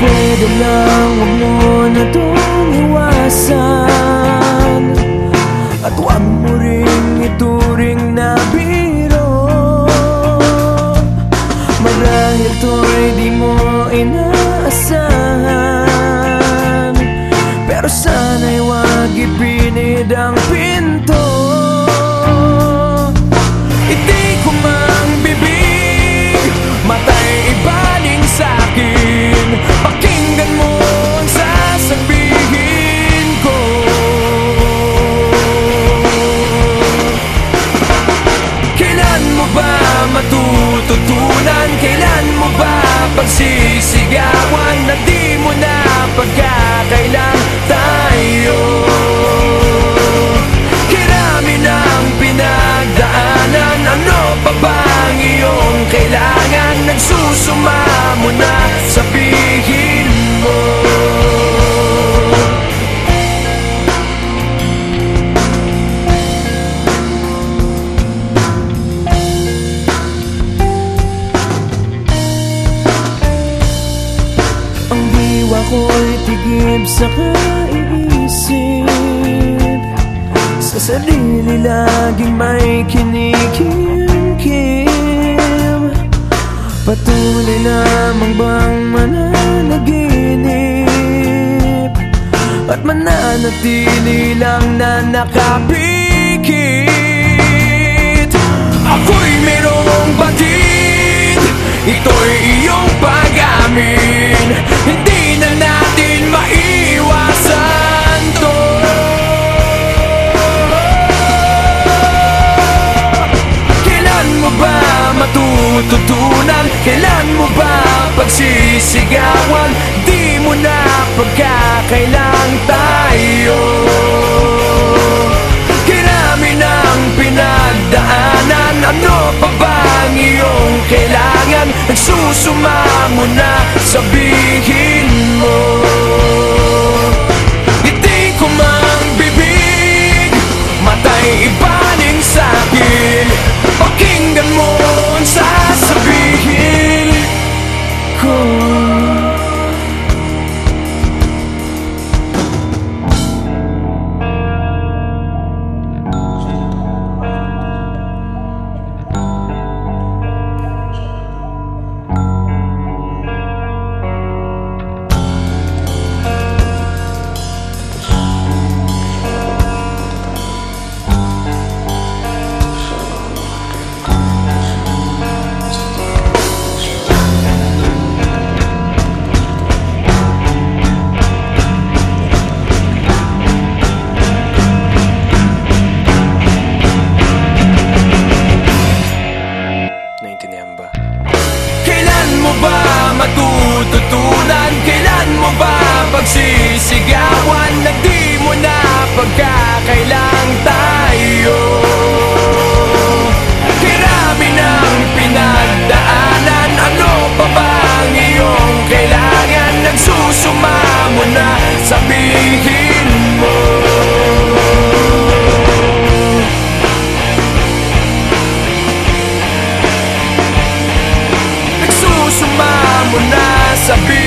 lang huwag mo na itong iwasan. At huwag mo ring ituring na biro. Marahil to'y di mo inaasahan. Pero sana'y huwag ipinid ang pinto tigib sa kaiisip Sa sarili laging may kinikim Patuloy lamang bang mananaginip? At mananatili lang na nakapikit Kailan mo ba pagsisigawan? Di mo na pagkakailang tayo mo ba matututunan? Kailan mo ba pagsisigawan na di mo na pagkakailan? I've been